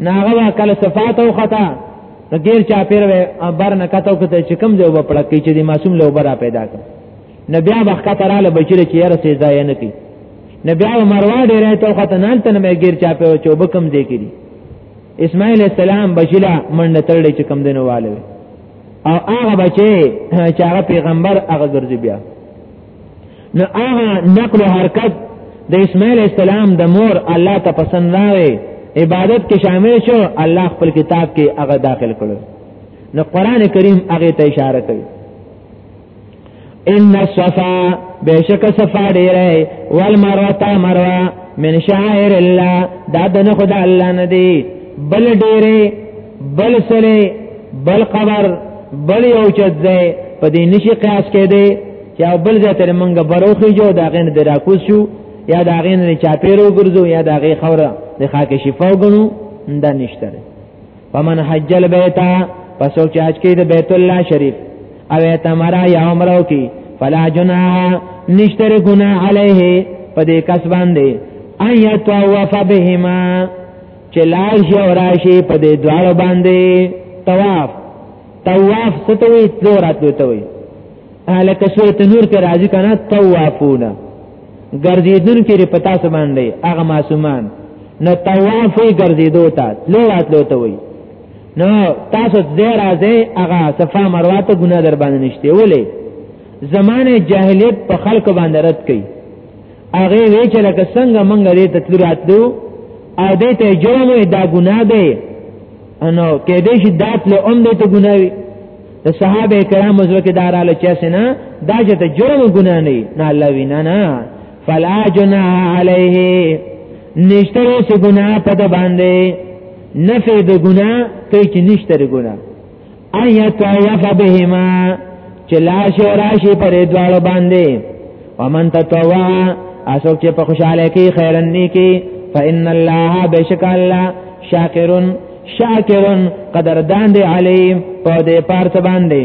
ناغه کله صفات او خطا ته غیر چا پیر بر نه کتو کته چې کم دی وبپړه کی چې د معصوم له برا پیدا کړ نبی هغه خطر اله بچی چې یاره سي ځای نه کی نبی او مروا ډیره ته خطا نه تنه مې غیر چا په چې وبکم دی کړي اسماعیل السلام بچلا منډه تړلې چې کم دینواله او هغه بچي چې هغه پیغمبر هغه ګرځي بیا نو هغه نقل حرکت د اسماعیل السلام د مور الله ته پسند نه وي عبادت کې شامل شو الله خپل کتاب کې هغه داخل کړو نو قران کریم هغه ته اشاره کوي ان الصفا بشک صفا ډیره والمروه مروه من شاعر الله دا د خدا الله نه دی بل ډیره بل سره بل قبر بل یو چت دی په دې نشي قیاس کېده یا بل ځای ته موږ بروخي جو دا غین دراکوس شو یا دا غین نه چاپیرو ګرځو یا دا غی خوره د خاک شفا وګنو دا نشته فمن حج البیت پس او چاچ کې د بیت الله شریف او تمرا یا عمره کی فلا جناح نشتر گناہ علیه په دې کس باندې ایت وف بهما چې لاش او راشي په دې دواړو باندې طواف طواف څه ته وي تلو راتلو ته وي لکه سورته نور کې راځي کنه طوافونه ګرځیدون کې پتا سو باندې هغه معصومان نو طواف یې ګرځیدو ته تلو راتلو ته وي نو تاسو دې راځي هغه صفه مروه ته ګناه در باندې نشته ولې زمانه جاهلیت په خلق باندې رد کړي هغه وی چې لکه څنګه مونږ دې تطلورات دو او دې ته جرم دا ګناه دی انو کې دې شي دات له اوم دې ته ګناوي د صحابه کرام زو کې داراله چا سينه دا چې ته جرم ګنا نه نه الله وینا نه فلا جنا عليه نشتر سه ګنا په د باندې نفي د ګنا کوي چې نشتر ګنا آیت یف بهما چې لاش راشي پر دوالو باندې ومن تطوع اسوک چې په خوشاله کې خیرن نه کې فإن الله بشک الله شاکرون شاکرون قدردان دی علیم په دې پارت باندې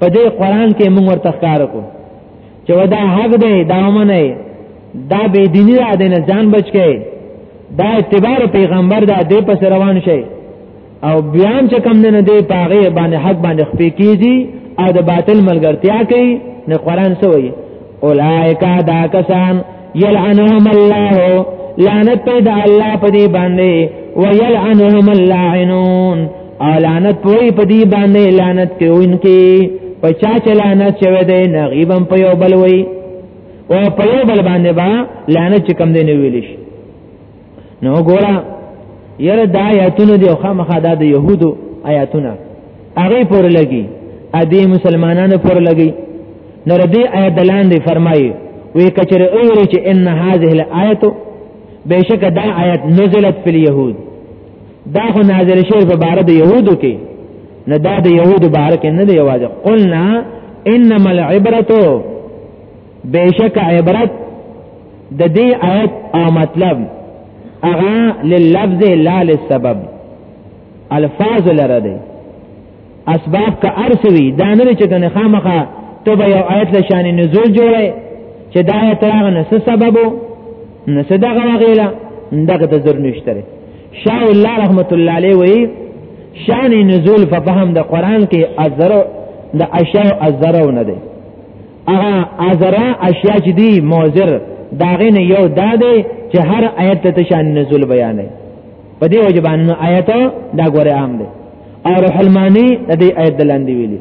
په دې قران کې موږ ورته ښکار کو چې ودا حق دی دا ومنه دا به دیني را دینه ځان بچ کې دا اعتبار پیغمبر دا دې پس روان شي او بیا چې کم نه دی پاغه باندې حق باندې خپې کیږي او د باطل ملګرتیا کوي نه قران سوې اولائک دا کسان یلعنهم الله لعنت د الله په دې باندې ويلعنهم اللاعنون او لعنت پوری په دې باندې لعنت کوونکې په چا چې لعنت شوه دې نغیبم په یو بل وای او په یو بل باندې با لعنت کم دې نه ویل شي نو ګورا یره دا آیاتونه دی خو مخه دا د يهودو آیاتونه هغه پر لګي ا دې مسلمانانو پر لګي نو ردی آیت دلان دی فرمایي وی کچره اوري چې ان هذه الايه بشک دا آیت نزلت فی اليهود دا خو نازل شوی په بار د يهودو کې نه دا د يهودو بار کې نه دی واجب قلنا انما العبره بیشک عبرت د دې آیت او مطلب اغا للفظ لا للسبب الفاظ لره دی اسباب کا ارسوی دا نه چې کنه خامخه ته به یو آیت له شان نزول جوړه چې دا آیت راغ نه څه سبب نه څه دغه غیلا دغه د زر نشته شاه الله رحمت الله علیه وی شان نزول په فهم د قران کې ازرو د اشیاء ازرو نه دی هغه ازرا اشیاء چې دی موزر داغه نه یو دا دی چې هر آیت ته شان نزول بیانې په دې وجه باندې آیت دا ګوره عام دی او روح المانی د دې آیت دلاندې ویلي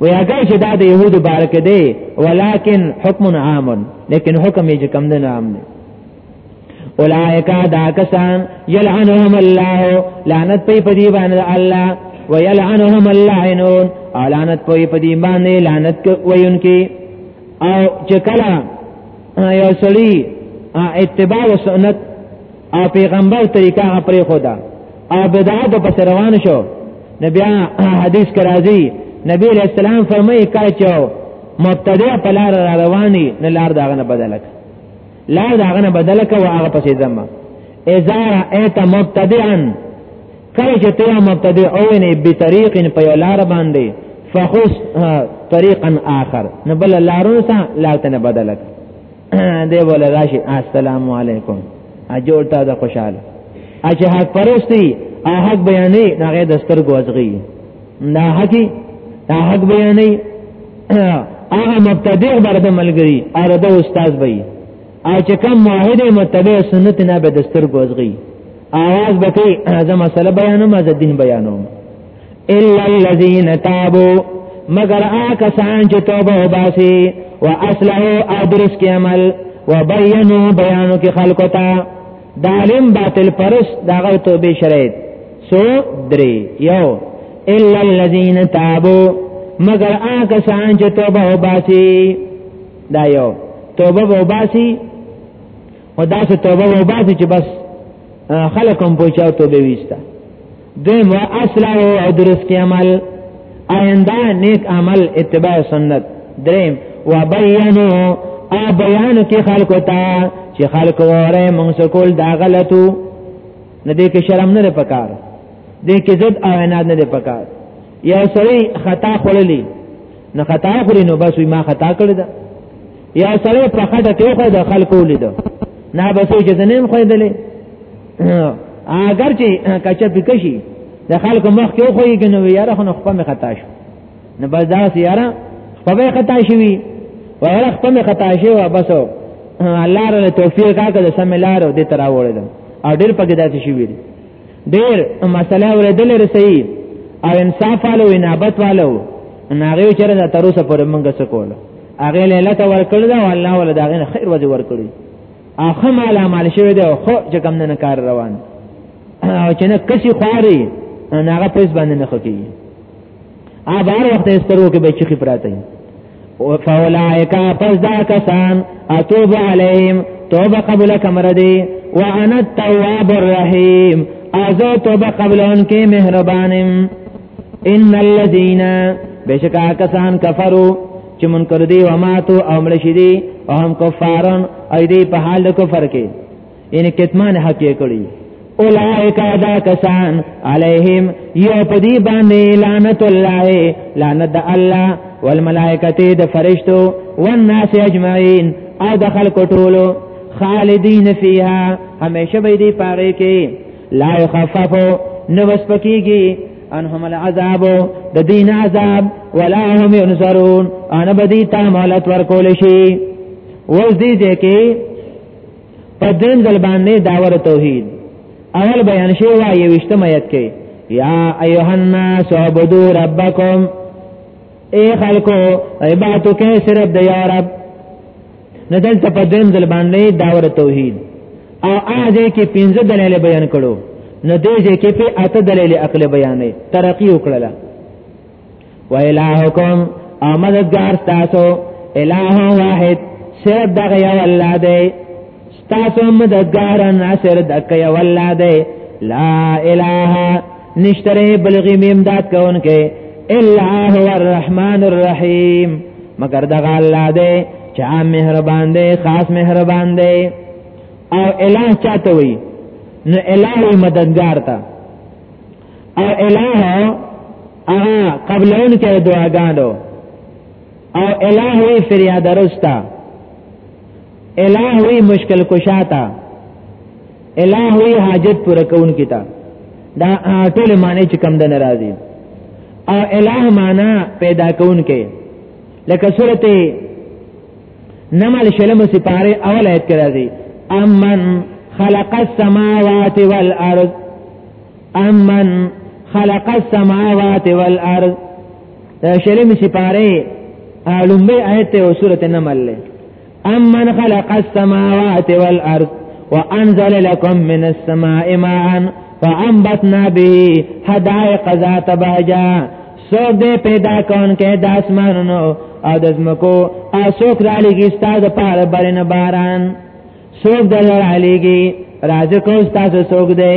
وی اگر چې دا د يهود بارک دی ولکن حکم عام لیکن حکم یې کم نه عام دی اولائک دا کسان یلعنهم الله لعنت پی پدی باندې الله ویلعنهم اللعنون او لعنت پی پدی باندې لعنت وینکی او چکلا یو سړی اتباع سنت او پیغمبر طریقہ پرې خدا او بدعت په روان شو نبی حدیث کرازی نبی علیہ السلام فرمایي کله چې مبتدع په لار رواني نه لار داغه نه بدلک لا دا غنه بدل کا واغه پسې زما اذا ایت مبتدعا کله چې ته مبتدع او نه به طریق په یو لار باندې فخص طریقا آخر نه بل لارو سره لاته نه بدل کا دی بوله راشي السلام علیکم اجور تا د خوشاله اچ حق پرستی او حق بیانې هغه د سترګو ازغي نا حقی نا حق بیانی هغه مبتدع برده ملګری اره د استاد بې او چې کم موحد متبع سنت نه به دستر ګوزغي आवाज بکې ازه مسله بیانوم ازه دین بیانوم الا الذين تابوا مگر آکا سان چې توبه وباسي واصلحوا ادرس کې عمل وبينوا بيانو کې خلقتا د عالم باطل پرس داغه توبه شرایط سو درې یو الا الذين تابوا مگر آکه سان چې توبه وباسي دا یو توبه وباسي او دا څه توبه وباسي چې بس خلکم پوچاو توبه وستا دیم و اصلاح او درست عمل آینده نیک عمل اتباع سنت دریم و بیانو او بیانو کې خلکو ته چې خلکو وره مونږ سکول دا غلطو نه دې کې شرم نه پکار دې کې زد او عناد نه پکار یو سړی خطا خړلې نه خطا خوري نو بس ما خطا کړی دا یا سره په خټه ته خو د خلکو لیدو نه بسې چې زنیم خو دلې اگر چې کچا پکشي د خلکو مخ کې خو یې کنه یاره خو خپل مخ خطا شو نه بس دا یاره خپل خطا شوی وایره خپل خطا شوی او بس الله تعالی توفیق راکړه د سم لار او دې تر راوړل او ډېر پکې داسې شوی ډېر مسله ورېدل رسېږي او انصاف والو انابت والو ناغه چیرې د تروسه پر منګه سکول هغه لیله ته ورکړ دا الله ولا دا غنه خیر وځي ورکړي اخه مال مال شوی دی خو چې کم نه کار روان او چې نه کسي خواري نه هغه پیس باندې نه خکې ا بار وخت استرو کې به چخي پراته او فولائک پس دا کسان اتوب علیهم توبه قبول کمر دی وانا التواب الرحیم ازو توبه قبلون کې مهربانم ان الذين بشکا کسان کفرو چې منکر دي او ماتو او مړ شي دي او هم کفارن اې دي په حال د کفر کې ان کتمان حق یې کړی اولائک ادا کسان علیہم یو پدی باندې لعنت الله لعنت الله والملائکه د فرشتو والناس اجمعین او د خلق ټولو خالدین فیها همیشه به دی پاره کې لا يخفف نو سپکیږي انهم العذاب د دین عذاب ولا هم ينصرون انا بدی تا مهلت ورکول شي وز دي دي کې په دین ځل باندې داور توحید اول بیان شو وایي وشته میت کې یا ایها الناس عبدوا ربکم اے خلکو عبادت کې صرف د یا رب نه دلته په دیم ځل باندې داور توحید او اځه کې پنځه دلایل بیان کړو نه دې ځکه کې په اته دلایل عقل بیانې ترقی وکړه و الہکم امددگار تاسو الہ واحد صرف دغه یو الله دی تاسو مددگار ناصر دک یو الله دی لا اله نشتره بلغی میم داد کون کې الا هو الرحمن الرحیم مگر دغه الله دی چې عام مهربان دی خاص مهربان دی او الہ چاته وي نو الہ مددگار تا او الہ هغه قبلون کې دعاګانو او الہ فریاد رستا الہوی مشکل کشاتا الہوی حاجت پورا کون کتا دا ټول معنی چې کم د ناراضي او الہ معنا پیدا کون کې لکه سورته نمل شلم سپاره اول ایت کې راځي امن خلق السماوات والارض امن خلق السماوات والارض دا شلم سپاره علومبه آیت او سورته نمل له امن خلق السماوات والارض وانزل لكم من السماء ماء فانبتنا به حدائق ذات بهجا سوک دے پیدا کون کے داسمانونو او د زمکو او څوک را لګي ستاسو په اړه برن باران څوک د را لګي راځه کو ستاسو څوک دی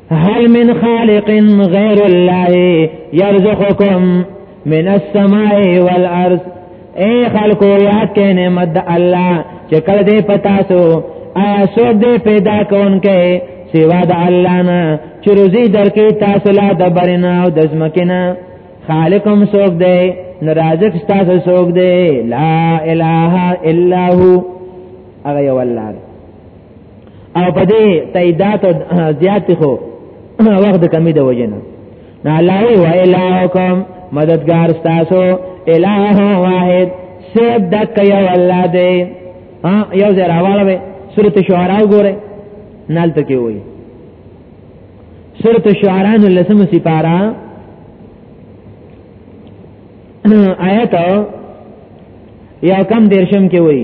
هل من خالق غیر الله يرزقكم من السماء والارض اے خلقو یاد کې نعمت د الله چې کله دې پتا سو ایسو دې پیدا کونکې سوا د الله نه چې روزي درکې تاسو لا د برنا او د زمکنا خالقم سوک دې نرازق تاسو سوک دې لا اله الا هو هغه یو الله او په دې تاییدات او زیات خو وخت کمی د وجنه نه الله و الهکم مددگار تاسو الہ واحد سب دک یو الله دی ها یو ځای راواله به سورۃ شعراء وګوره نال تکي وای سورۃ شعراء نو لسمه سپارا آیت یا کم دیرشم کې وای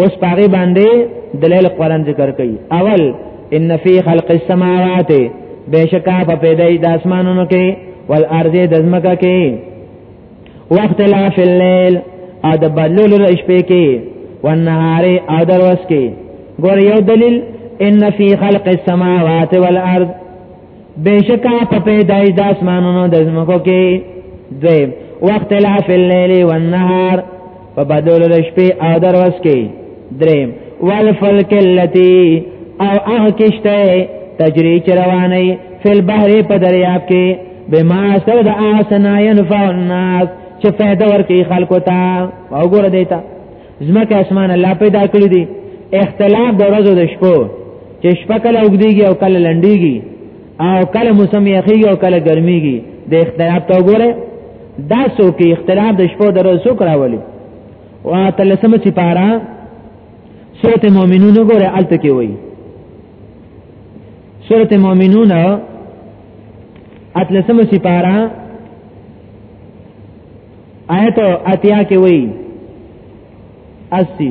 اوس پاره باندې دلیل قران ذکر کوي اول ان فی خلق السماوات بشکا په پیدای د اسمانونو کې والارض د زمکه کې وخت لا فی الليل او د بدلولو د شپې کې والنهار او د ورځ کې ګور یو دلیل ان فی خلق السماوات والارض بشکا په پیدای د اسمانونو د زمکو کې دوی وخت لا فی الليل والنهار په بدل د شپې او دروس کې دریم والفلک اللتی او هغه کشته تجری چروانی فل بحر په دریاب کې بما سره د آسنا ينفع الناس چې فائدہ ورکړي خلکو ته او ګور دیتا زمکه اسمان الله پیدا کړی دی اختلاف د ورځو د شپو چې شپه کله وګديږي او کله لنډيږي او کله موسم یخیږي او کله ګرمیږي د اختلاف ته وګوره دا سو کې اختلاف د شپو درو سو کراولي او تلسمه چې پارا سورته مؤمنون وګوره الته کې وایي سورته مؤمنون اتلسمه چې پارا آیت اتیا کې وایي اسی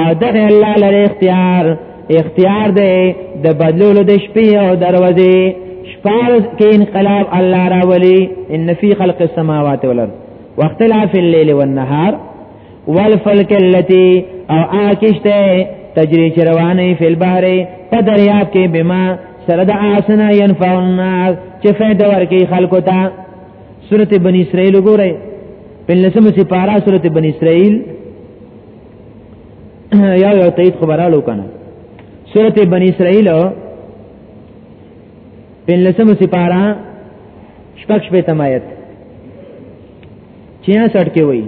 او دغه الله لري اختیار اختیار دی د بدلولو د شپې او دروازې شپارس کې انقلاب الله راولي ان فی خلق السماوات والارض واختلاف الليل والنهار والفلك التي او آکشته تجری چروانی فی البحر په دریاب کې بما سره د آسنا ينفع الناس چې فائدہ ورکړي خلکو ته سورته بنی اسرائیل وګورئ په لسمه سپارا سورته بنی اسرائیل یا یو تایید خبرالو کنه سورته بنی اسرائیل په لسم سپارا شپږ شپې تمایت 66 کې وایي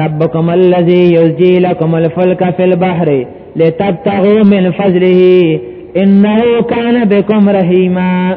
ربکم الذی یزجی لکم الفلک فی البحر لتبتغوا من فضله انه کان بكم رحیما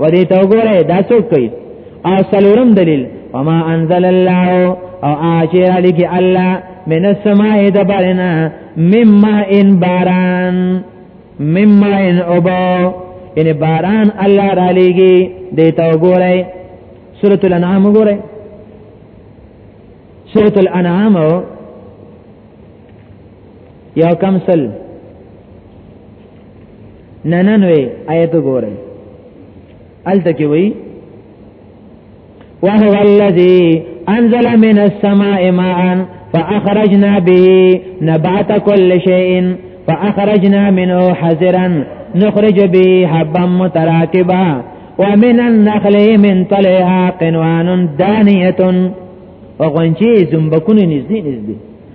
ودی ته وګوره دا څوک کوي او سلورم دلیل وما انزل الله او اجر لك الله من السماء دبرنا مما ان باران مما ان ابو ان باران الله را لګي دې ته وګوره سورۃ الانعام وګوره سورۃ الانعام یو کم سل نننوی آیت گورے الته کې وای وهو الذي انزل من السماء ماء فاخرجنا به نبات كل شيء فاخرجنا منه حذرا نخرج به حبا متراكبا ومن النخل من طلعها قنوان دانيه و غنچی زنبکون نزدی نزدی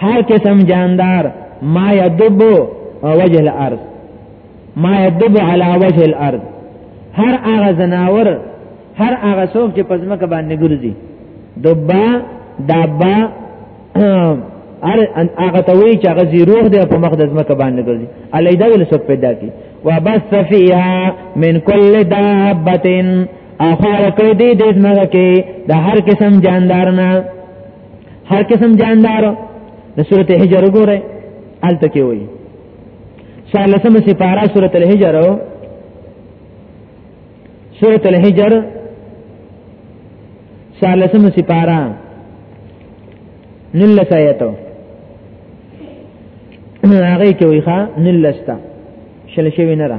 هر قسم جاندار ما يدب وجه الارض ما يدب على وجه الارض هر هغه زناور هر هغه څوک چې پزمکه باندې ګرځي دبا دابا ار ان هغه ته وی چې هغه زی روح دی په مخ د ځمکه باندې ګرځي الیدا ول څوک پیدا کی وبس فیها من کل دابتن اخر کړي دې د ځمکه کې د هر قسم جاندارنا هر قسم جاندار د سورته هجر وګوره الته کې وایي څلسمه سپاره سورته الهجر سورته الهجر څلسمه سپاره نلس آیتو هغه کې وایي ښا نلستا شل شوی نه را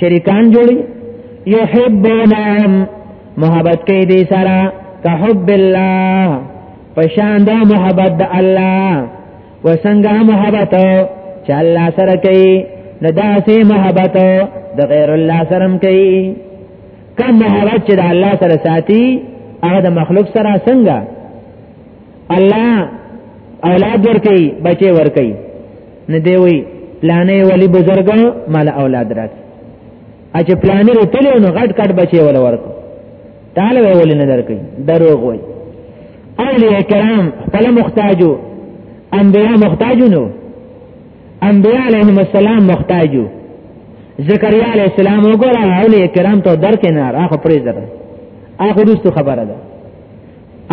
شریکان جوړي یحبونهم محبت کوي دې سره کحب الله پشان دا محبت د الله وسنګه محبت چې الله سره کوي نه داسې محبت د غیر الله سره کوي کم محبت چې د الله سره ساتي هغه د مخلوق سره څنګه الله اولاد ورکي بچي ورکي نه دی وی پلانې ولی بزرګ مال اولاد راک اچ پلانې رتلو نو غټ کټ بچي ول ورک تعالی ولی نه درکې دروغ وای اولیاء کرام خپل محتاجو انبیاء محتاجو نو انبیاء علیهم السلام محتاجو زکریا علیہ السلام وګوره اولیاء کرام ته درکې نه راخه پریزره اخو دوستو خبره ده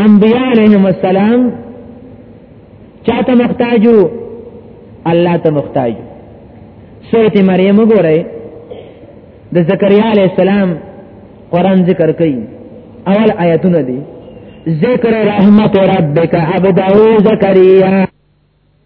انبیاء علیهم السلام چاته محتاجو الله ته محتاج سورت مریم وګورئ د زکریا علی السلام قران ذکر کوي اول آیتونه دي ذکر رحمت ربک عبده زکریا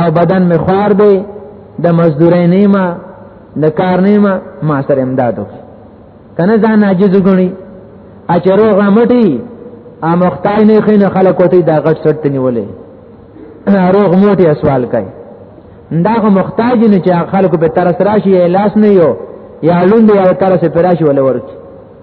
او بدن می خوار دی د مزدورې نیمه د کار نیمه ما سره امداد وکړي کنه ځان عاجز وګڼي اچرو غمټي ا مختای نه خین خلک وتی دا غټ سټ نیولې روغ موټي سوال کوي دا خو محتاج نه چې خلکو په ترس راشي لاس نه یو یا لوند یا ترس پر راشي ولورک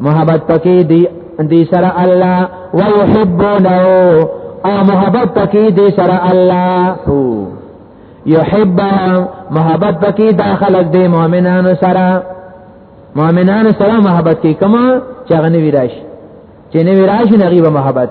محبت پکې دی دی سره الله ويحبونه او محبت پکې دی سره الله يحب محبت پکې داخله دی مؤمنانو سره مؤمنانو سره محبت کې کما چغنی ویراش چې نه ویراش نه غیبه محبت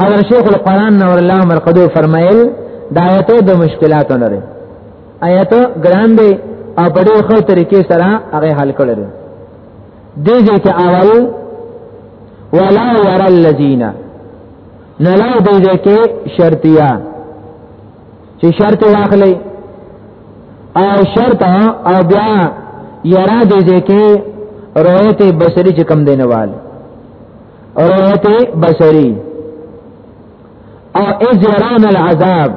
حضرت شیخ القرآن نور الله مرقدو فرمایل دا آیتو د مشکلاتو لري آیتو ګران دی او په ډېر ښه طریقې سره هغه حل کړل دې دې ته اول ولا يرى الذين نلا دې دې کې شرطیا چې شرط واخلې او شرط او بیا یرا دې دې کې روایت بصری چې کم دینوال روایت بصری او اجران العذاب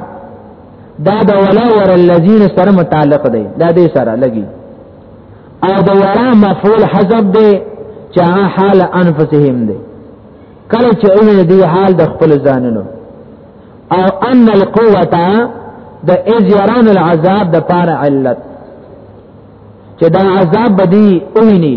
دا د ولا ور الذين سره متعلق دی دا دې سره لګي او د ورا مفعول حذف دی چې حال انفسهم دی کله چې اونه دی حال د خپل ځانونو او ان القوه د اجران العذاب د پار علت چې دا عذاب بدی اونی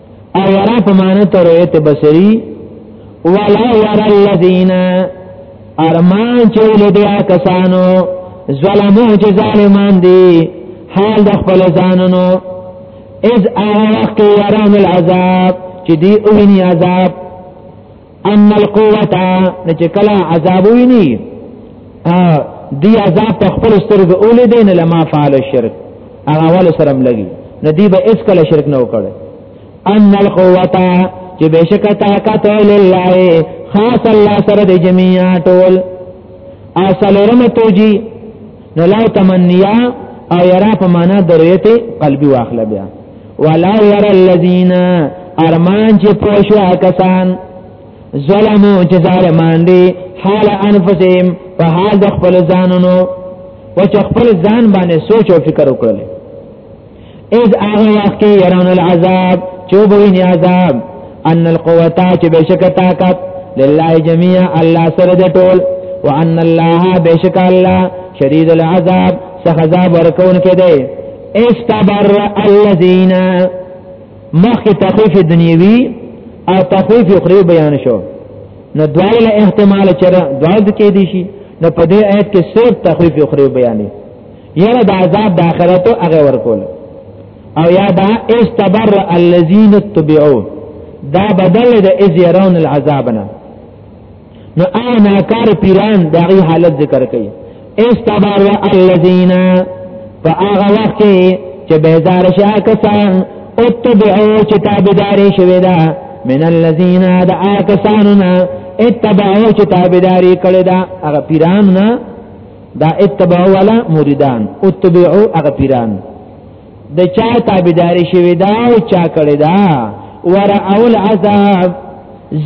ارنا په معنی ته رویت بصری ولا ير الذين ارمان چول دي کسانو ظلمو چې ظالمان دي حال د خپل ځانونو اذ اخ يرون العذاب چې دی اوینی عذاب ان القوه نه چې کله عذاب ویني دی عذاب په خپل سترګو اولې دین لما فعل الشرك هغه ول سره لګي ندی به اس کله شرک نه وکړ ان القوه چې بشک طاقت لله خاص الله سره د جميعا ټول اصل رمتوجي نو لا تمنیا او یرا په معنا درویت قلبی واخله بیا ولا ور الذین ارمان چې پوښو کسان ظلمو چې ظالمان دي حال انفسهم په حال د خپل ځانونو او چې خپل ځان باندې سوچ او فکر وکړي اذ هغه وخت کې يرون العذاب چوبوي نه عذاب ان القوتا چې بشک طاقت لله جميعا الله سره د ټول وان الله بشک الله شدید العذاب سخذا ورکون کې دی استبر الذين مخ تخفيف دنیوي او تخفيف اخري بیان شو نو دوال احتمال چر دوال کې دي شي نو په دې آیت کې صرف تخفيف اخري بیانې یره د عذاب د آخرت هغه ورکول او یا دا استبر الذين تبعوا دا بدل د از يرون العذابنا نو انا کار پیران دغه حالت ذکر کړي استبر الذين فاغه وخت چې بیزار شاه کسان او تبعوا چې تابعداري شوی دا من الذين دا کساننا اتبعوا چې تابعداري کړی دا هغه پیران نه دا اتبعو والا مریدان اتبعو هغه پیران د چا تابعداري شوی دا او چا کړی دا ورعول عذاب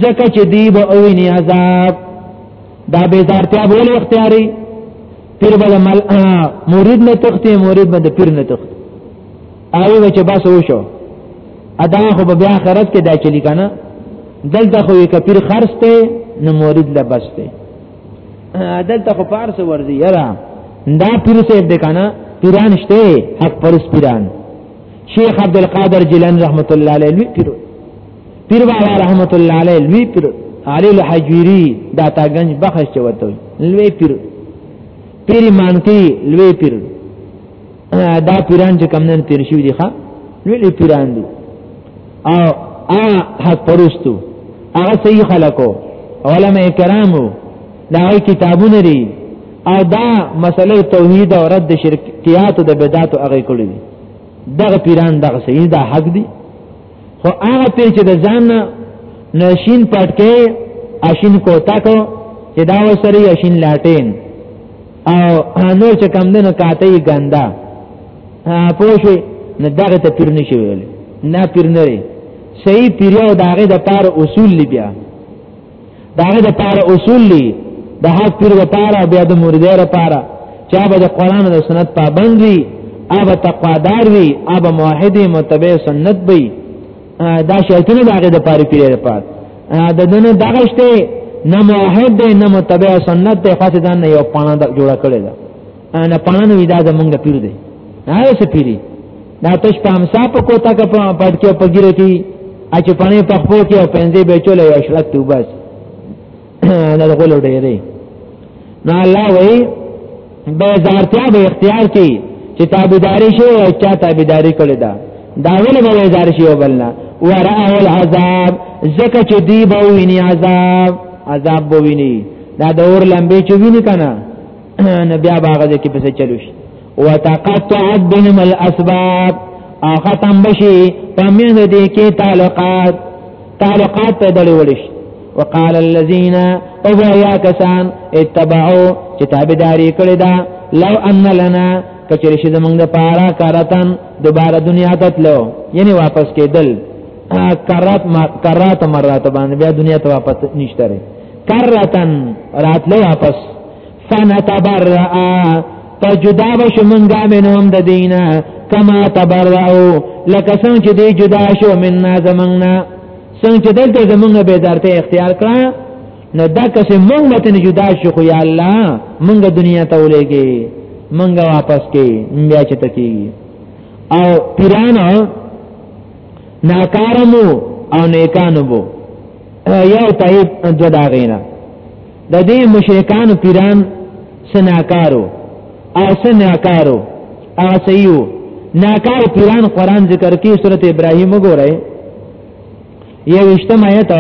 زکه چې دی به اوینی عذاب دا بیزارتیا بول اختیاري پیر به مل مرید نه تختی مرید به پیر نه تختی اوی چې بس وشو ادا خو به بیا آخرت کې دا چلی کنه دلته خو یې کپیر خرڅ ته نو مرید لبسته دلته خو پارس ورځي یرا دا پیر صاحب د کنه پیران شته حق پرس پیران شیخ عبد القادر جیلانی رحمت الله علیه لوی پیر پیر بابا رحمت الله علیه لوی پیر علی الحجری داتا گنج بخش چوتو لوی پیر پیر مانکی لوی پیر دا پیران چې کم نن تیر شوی دي ښا لوی پیران دي او هغه حق پرستو هغه صحیح خلکو علما کرامو دا کتابونه لري او دا مسله توحید او رد شرکیات او د بدعت او هغه کړی دغه پیران دغه صحیح دا حق دي خو هغه پیر چې د ځان نشین پټکې اشین کوتا کو چې دا وسري اشین لاټین او نور چې کم دنو کاته یې ګندا پوښي نه دغه ته پیر نشي ویل نه پیر نه لري صحیح پیر او دغه د پار اصول لی بیا دغه د پار اصول لی د حق پیر و پار بیا د مرید را پار چا به د قران او سنت پابند وي اب تقوادار وي اب موحد متبع سنت وي دا شرطونه د هغه د پاره پیری لپاره د دنه دغشته نه موحد دی نه متبع سنت دی خاصه ځان یو پانا جوړه کړی دا نه پانا نو دا زمونږ پیر دی نه څه پیری دا تش په همسا په کوتا کې په پټ کې په ګیره کې اچ پانی په خپل کې پنځه بچو لې اشرت وبس دا غول ډېرې نو الله وی به زارتیا به اختیار کی چې تابعداري شي او چا تابعداري کړی دا دا ولې به زار شي او بلنا وراه العذاب زکه چې دی به ویني عذاب عذاب به ویني دا د اور لمبې چې ویني کنه نو بیا باغ دې کې پسې چلو شي وتقطعت بهم الاسباب او ختم بشي پمین دې کې تعلقات تعلقات ته دړي وړي وقال الذين او يا کسان اتبعوا چې تابعداري کړی دا لو ان لنا کچری شي زمونږ د پاره کارتن دوباره دنیا ته تلو یعنی واپس کېدل کرات کرات مرات باندې بیا دنیا ته واپس نشته کرتن راتلو واپس فنتبرأ فجدا بشو منگا منهم دا دینا کما تبرأو لکه څنګه چې دی جدا شو مننا زمنګنا څنګه چې دلته زمنګ به درته اختیار کړه نو دا کسه مونږ متن جدا شو خو یا الله مونږ دنیا ته ولېږي مونږ واپس کې بیا چې تکي او پیرانو ناکارمو او نیکانو بو یو تایید جدا غینا د دې مشرکانو پیران سناکارو او سناکارو او سيو ناکار پیران قران ذکر کې سورته ابراهيم وګورئ یو اشتم آیت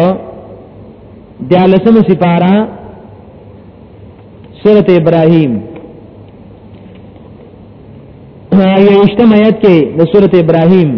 د لسم سپارا سورته ابراهيم یو اشتم آیت کې د سورته ابراهيم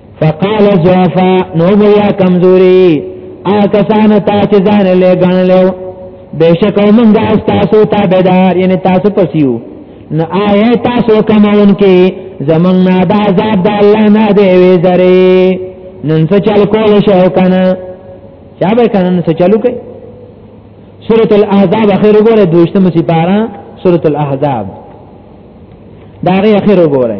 فقال زوفا نو بیا کمزوري آ کسان تا چې ځان له غنلو بشک موږ تاسو ته بدار یعنی تاسو پسیو نو آیا تاسو کمون کې زمون نه د عذاب د الله نه دی وی زری نن څه چل کول شو کنه چا به کنه نن څه چلو کې سورۃ الاحزاب اخر وګوره دوشتمه سپاره سورۃ الاحزاب دا غي اخر وګوره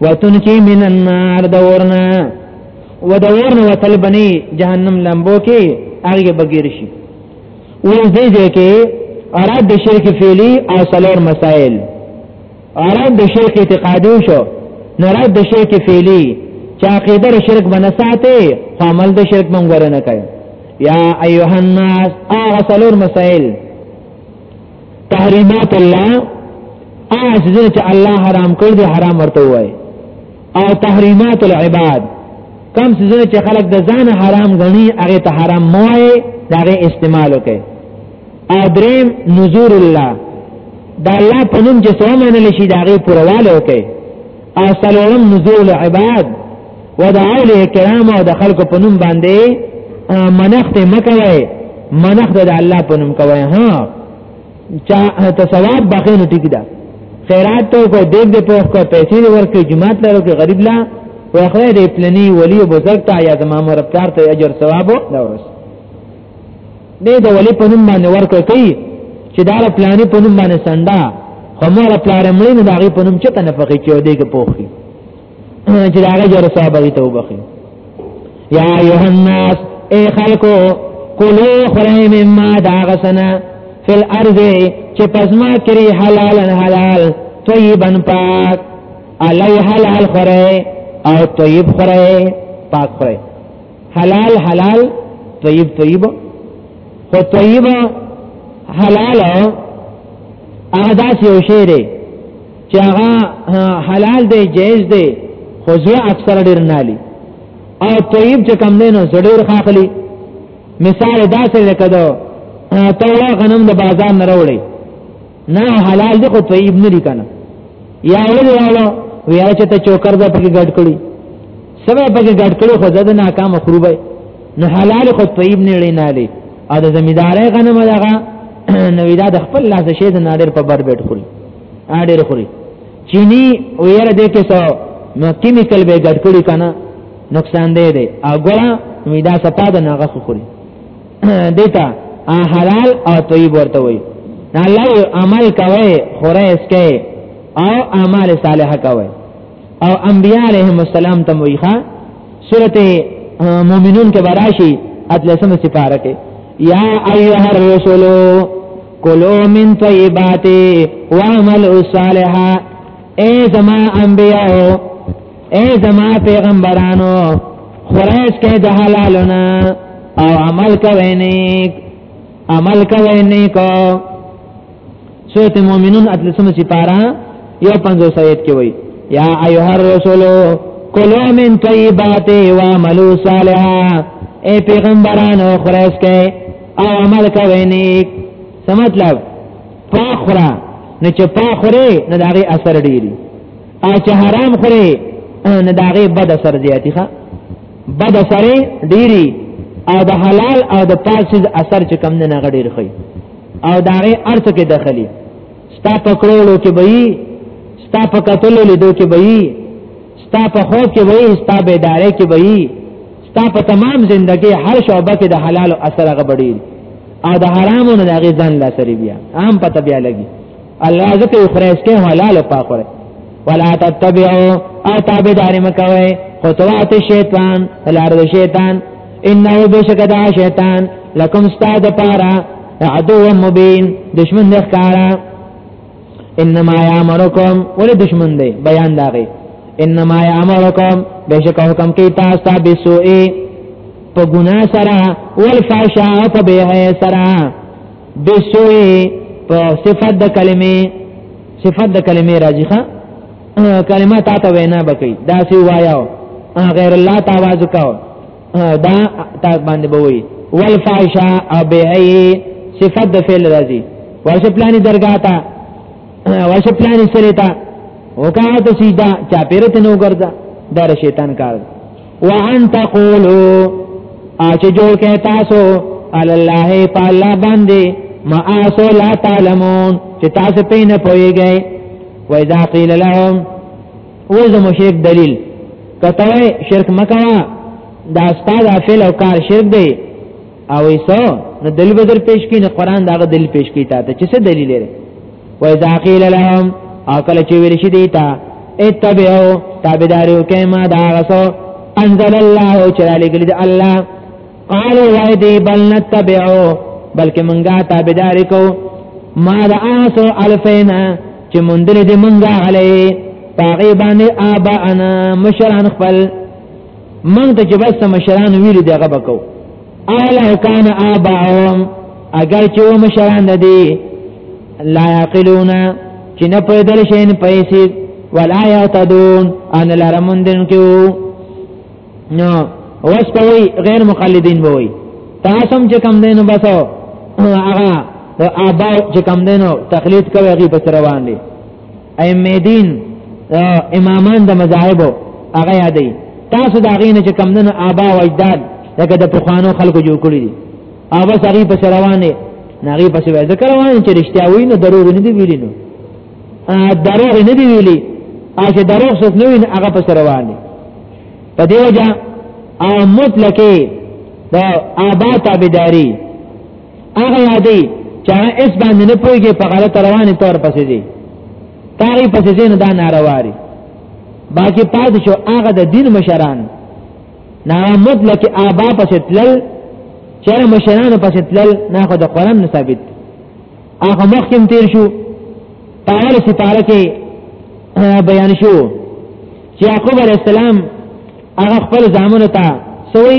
وتنکی من النار دورنا و دورنا وتل بنی جهنم لمبو کې هغه بغیر شي ول دې دې کې اراد د شرک فعلی او سلور مسائل اراد د شرک اعتقادي شو نه اراد د شرک فعلی چې عقیده د شرک باندې ساتي عمل د شرک مونږ ورنه کوي یا ایها الناس اغه سلور مسائل تحریمات الله هغه څه چې الله حرام کړ دي حرام ورته وای او تحریمات العباد کم څه چې خلک د ځان حرام غني هغه ته حرام موای دغه استعمال وکړي او دریم نذور الله دا الله په نوم چې څو منل شي دغه پرواله وکړي او سلورم نزول عباد و د اولیاء کرام او د خلکو په نوم باندې منښت مکوي منښت د الله په نوم کوي ها چا ته ثواب بخې نو ټیک ده خیرات ته کو دیګ دې په کو پیسې ورکړي جماعت لرو کې غریب لا او خدای دې پلني ولی بزرګ ته یا زمام رب کار ته اجر ثواب دا ورس نه د ولی په نوم باندې ورکړ کوي چې دا له پلانې په نوم باندې سندا خو مور پلار مړي نه داغي په نوم چته نه فقې کې ودی کې پوخي چې داغه جره صاحب ته وبخي یا ایه الناس اے خلکو کلو خرای مما داغسنا فی الارض چې پزما کری حلالا حلال طیبا پاک علی حلال خرای او طیب خرای پاک خرای حلال حلال طیب طیب خو طیب حلال هغه داس یو شی دی چې هغه حلال دی جایز دی خو زه اکثر ډیر نالي او طیب چې کم دی نو ډیر خاخلی مثال داسې لکه دا توړه غنم د بازار نه راوړي نه حلال دی خو طیب نه دی کنه یا ولې والا ویا چې ته چوکر دا پکې ګډ کړی سبا پکې ګډ کړی خو زده نه کام خروبه نه حلال خو طیب نه لري نه لري ا د زمیدارې غنم دغه نو دا د خپل لاس شې د نادر په بر بیت خوري ا ډېر خوري چینی ویره دې کې سو نو کیمیکل به ګډ کړی کنه نقصان دی دی اګوره نو دا سپاد نه غو خوري دیتا حلال او طیب ورته وي الله عمل کوي خوره اسکه او اعمال صالحه کوي او انبیاء علیهم السلام تم ویخه سورته مومنون کې براشي اتلسمه سپاره کې یا ایها الرسول کلو من طیبات واعملوا صالحا اے زما انبیاء اے زما پیغمبرانو خورش کې د حلالونه او عمل کوي نیک عمل کوي نیک سورۃ المؤمنون اتلسم چې پارا یو پنځو سایت کې وای یا ایه الرسول کلوا من طیبات و عملوا صالحا اے پیغمبرانو خورش کې او عمل کوي نیک څه مطلب فاخره نه چې فاخره نه دغه اثر ډیری او چې حرام خوري نه داغه بد اثر زیاتی ښه بد اثر ډیری او د حلال او د پاسد اثر چې کم نه غډیر خي او داغه ارث کې دخلي ستا پکړولو کې بئی ستا په قتلو لیدو کې بئی ستا په خوف کې بئی ستا به دارې کې بئی ستا په تمام ژوندۍ هر شوبه کې د حلال اثر غبړي او د حرامو نه داغه ځان لا سری بیا عام پته بیا لګي الله ذکر خریس کې حلال او پاک وره ولا تتبعوا او تابعدار مکوي خطوات شیطان لار د شیطان انه بشک دا شیطان لکم استاد پارا عدو مبین دشمن د ښکارا انما یامرکم ولې دشمن دی بیان داغي انما یامرکم بشک حکم کوي تاسو ته بسوئ په ګنا سره ول فاشا په به سره بسوی په صفت د کلمې صفت د کلمې راځي ښا کلمه تا ته وینا بکی دا سی وایاو غیر الله ته आवाज وکاو دا تا باندې بوي والفاشا ابعی صفت د فعل راځي ورشه پلاني درګه تا ورشه پلاني سره تا وکاو ته سیدا چا پیرته نو ګرځا دا شیطان کار دی وان تقولو اچ جوړ کې تاسو علی الله پالا باندې ما اسو لا تعلمون چې تاسو په نه پويږئ و اذا قيل لهم وز مشرک دلیل کته شرک مکوا دا استاد افل او کار شرک دی او ایسو نو دلیل بدر پیش کی نه قران داغه دلیل پیش کی تا ته چې څه دلیل لري و اذا قیل لهم او کله چې ویل شي دیتا اتبعوا تابعداریو کما دا غسو انزل الله چې علی ګل الله قالوا وای دی بل نتبعو بلکې مونږه تابعداري کو ما دا اسو الفینا چې مونږ دې مونږه علی پاغي باندې آبا انا مشران خپل مونږ ته چې بس مشران ویل دی هغه بکو الا کان اباهم اگر چې مشران دي لا یقلون چې نه پیدل شین پیسې ولا یتدون ان لرمندن کیو نو اوس په غیر مقلدین وای تاسو هم چې کم دینو بسو هغه ابا چې کم دینو تقلید کوي هغه بس روان دي امیدین امامان د مذاهب هغه یادې تاسو دا غینه چې کم نه آبا او اجداد لکه د پخوانو خلکو جوړ کړی دي او بس هغه په روانه نغی په څیر ذکر وایي چې رښتیا وایي نه دروغ نه دی ویلی نو دروغ نه دی ویلی اشه دروغ څوک نه وین هغه په روانه په دې وجه او مطلقه دا آبا تابعداري هغه یادې چې هغه اس باندې نه پويږي په غلط رواني تور پسې دي تاري پسې دي نه دا نارواري باقي پات شو هغه د دین مشران نه مطلق آبا پسې تلل چیرې مشران پسې تلل نه خو د قران نه ثابت هغه مخکم تیر شو پاول سپاره کې بیان شو چې یعقوب علی السلام هغه خپل ځامن ته سوی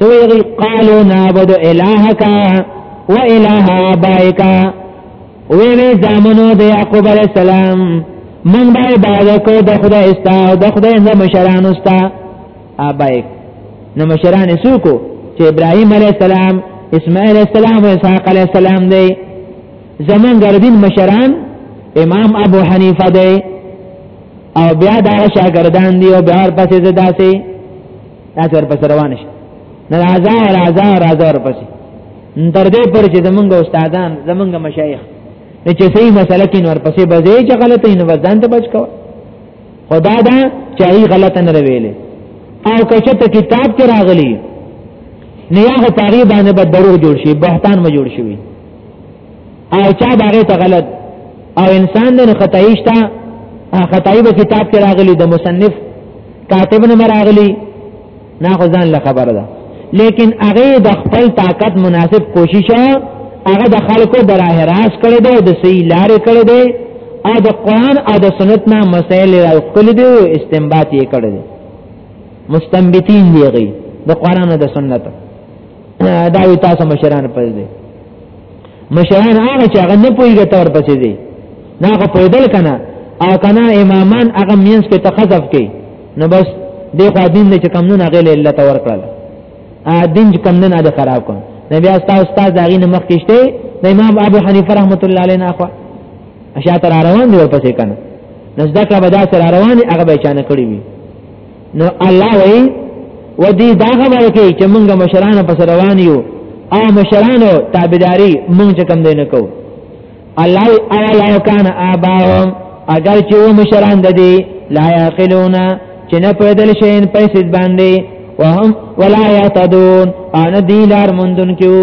سویغی قالو نابد الہکا و الہ آبائکا وی وی زامنو د یعقوب علیہ السلام من با عبادت کو د خدای استا او د خدای نه مشران استا آبائک نه مشران سوکو چې ابراهیم علیہ السلام اسماعیل علیہ السلام او اسحاق علیہ السلام دی زمون ګردین مشران امام ابو حنیفه دی او بیا دا شاګردان دی او بیا پسې زداسي دا چې ورپسې روان شي نه راځه راځه راځه ورپسې تر دې پر چې زمونږ استادان زمونږ مشایخ د چې صحیح مسله کې نور پسې بځې چې غلطه نه وځان ته بچ کو خدا دا چې ای غلطه نه ویلې او کچه ته کتاب کې راغلی نه هغه تاریخ باندې به دروغ جوړ شي بهتان مو جوړ شي او چا دغه ته غلط او انسان د خدای شته خدای په کتاب کې راغلي د مصنف کاتب نه راغلي نه خو ځان له خبر ده لیکن هغه د خپل طاقت مناسب کوشش هغه د خلکو براه راست کړی دی د صحیح لارې کړی دی او د قران او د سنت نه مسائل راوخل دي او استنباط یې کړی دی مستنبطین دی غي د قران او د سنت دا وی تاسو مشران پز دی مشران هغه چې هغه نه پويږي تور پسې دي نه هغه پویدل کنه او کنه امامان هغه مینس په تخذف کې نو بس دی خو دین دې چې کم نه غل الله تور کړل ا دین چې کم نه نه خراب کړ نبی استاد استاد داغي نه مخ کېشته د امام ابو حنیفه رحمت الله علیه نه خو اشاعت روان دی ورپسې کنه نو ځکه به دا سره روان هغه به چانه کړی وي نو الله وی و دې دا خبره کوي چې موږ مشرانو پس روان یو او مشرانو تابعداري موږ چې کم دی نه کوو الله الا کان اباهم اگر چې و مشران د دې لا یاقلون چې نه پیدل شین پیسې باندې وهم ولا یتدون ان دی لار مندون کیو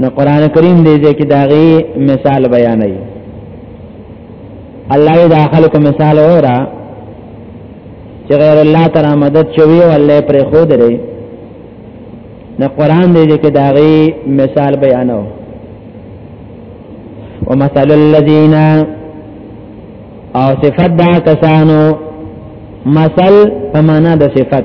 نو قران کریم دې ځکه دا غي مثال بیانوي الله دې داخل کو مثال اورا چې غیر الله تعالی مدد چوي او الله پر خو درې نو قران دې ځکه دا غي مثال بیانو ومثل الذين او صفت دا کسانو مثل په معنا د صفت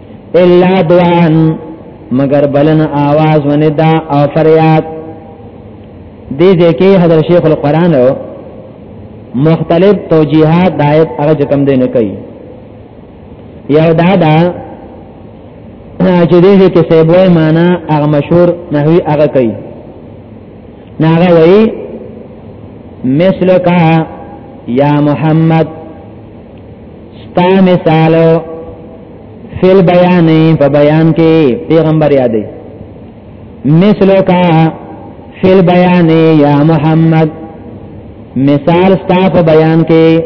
الا دوان مگر بلن آواز و ندا او فریاد دې ځکه حضرت شیخ القرآن مختلف توجیهات دایت هغه کم دی نه کوي یو دا دا چې دې کې سیبوي معنا هغه مشهور نحوی هغه کوي ناغه وی مثلک یا محمد ستا مثال فل بیان په بیان کې پیغمبر یادې مثلو کا فل بیان یا محمد مثال ستا په بیان کې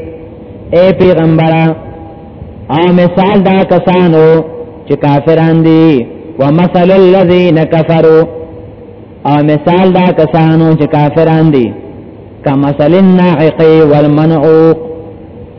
اے پیغمبر او مثال دا کسانو چې کافران دي ومثل الذين كفروا او مثال دا کسانو چې کافران دي کمثل الناعق والمنعوق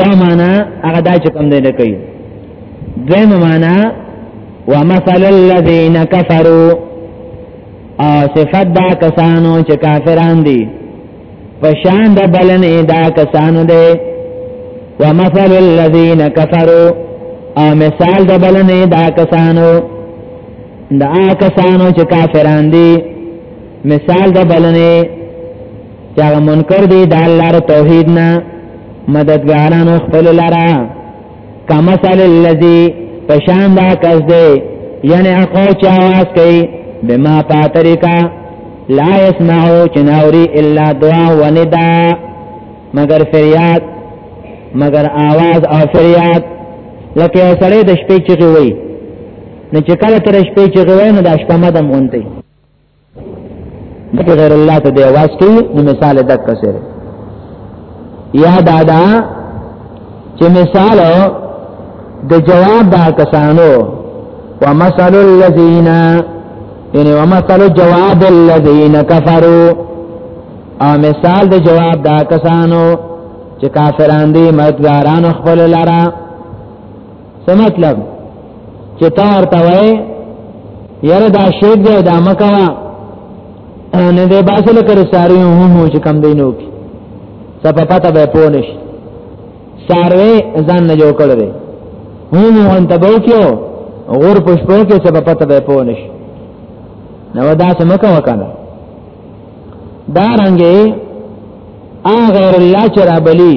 یو معنا هغه دا چې کوم دی نه کوي دویم معنا ومثل الذين كفروا او صفت دا کسانو چې کافران دي پشان د بلنې دا کسانو دی ومثل الذين كفروا او مثال د بلنې دا کسانو دا کسانو چې کافران دي مثال د بلنې چې هغه منکر دي د الله ر توحید نه مددګارانو خپل لرا کمثل الذی پشان دا کس دی یعنی اقو چا واس کوي بما پاتریکا لا يسمعو چناوري الا دعا و ندا مگر فریاد مگر आवाज او فریاد لکه سړی د شپې چغي وي نو چې کله تر شپې چغي وي نو د شپه مدم غونډي دغه غیر الله ته دی واس کی نو مثال دک کسر یا دادا چې مثال د جواب دا کسانو ومثل الذين یعنی ومثل جواب الذين كفروا او مثال د جواب دا کسانو چې کافران دي مدګاران خپل لاره څه مطلب چې تا ورته وای یاره دا شرک دی دا مکوا نه دې باسل کړو ساری هم هو چې کم دینو کی سپه پته به پونش ساروی ځان نه جوړ کړل هم هو ته به کیو غور پښپو کې سپه پته به پونش نو دا څه مکه وکړه دا رنګه ا غیر الله چر بلی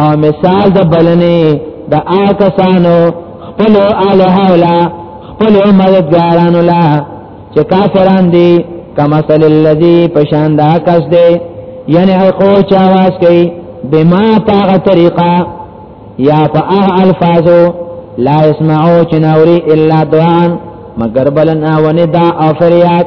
او مثال د بلنې د آکسانو خپل الہ ولا خپل مددګارانو لا چې کافران دي کما سل الذی پشان دا کس دی یعنی حقو چا واس کوي بما پاغه طریقه یا په هغه الفاظو لا اسمعو چناوري الا دعان مگر بلنا وندا او فریاد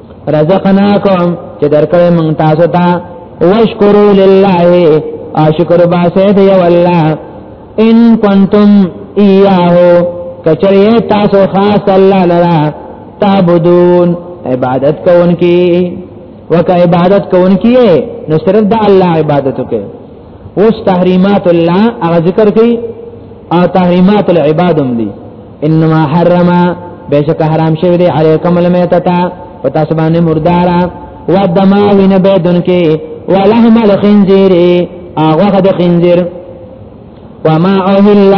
رزقناکم چې درکړې مونږ تاسو ته واشکرو لله او شکر باسه دی والله ان کنتم ایاه کچری تاسو خاص الله لرا تعبدون عبادت کوونکی وک عبادت کوونکی نو صرف د الله عبادت کوي اوس تحریمات الله هغه ذکر کړي او تحریمات العباد هم دي انما حرم بشک حرام شوی دی علیکم المیتتا پتا سبانه مردارا و دما وین بدن کې ولحم الخنزیر هغه د خنزیر وما اوهل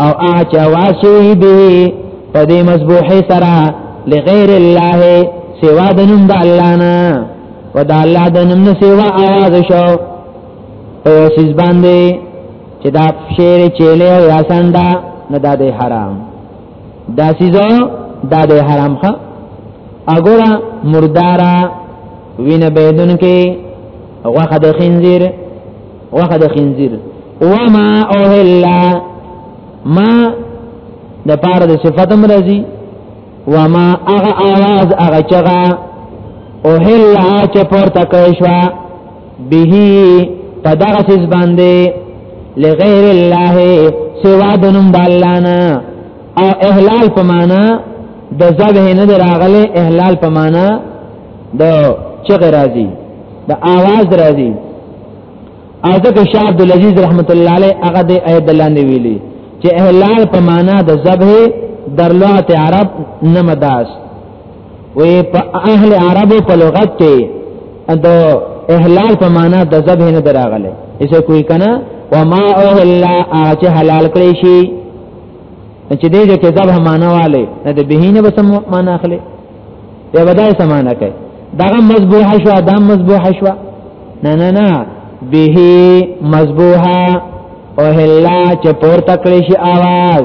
او اچ واشی به په دې مذبوحه سره لغیر الله سوا د نوم د الله نه و د الله د نوم نه سوا आवाज شو په یو سیز باندې چې دا شیر چیلې او یا سنډا نه دا دی حرام دا سیزو دا دی حرام ښه اګوره مردارا وینه بيدون کې غوخه د خنزیر غوخه د خنزیر وما اوهلا ما د پاره د صفات مرضی وما اغه आवाज اغه چغه اوهلا چې پورته کوي شو به پدغه سیس باندې لغیر الله سوا د نوم د الله نه او احلال په معنا د ذبح نه دراغله احلال په معنا د چغه راځي د आवाज راځي او ځکه شاه عبد العزيز رحمت الله عليه هغه د ايت دلاندې ویلي چې احلال په معنا د ذبح درلوه عرب نه مداست وې په اهل عربو په لغت کې د احلال په معنا د ذبح نه دراغله اسه کوئی کنه وما اهل اچ حلال کړی شي چې دې کې ذبح معنا والے نه د بهینه به سم معنا اخلي یا بدای سمانه کوي دغه مذبوح شو دا مذبوح شو نه نه نه به مذبوحه او هلا چې پورته کړی شي आवाज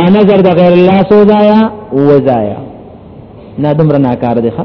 ا نظر د غیر الله سو ځایا و ځایا نه دمر نه کار دی ښه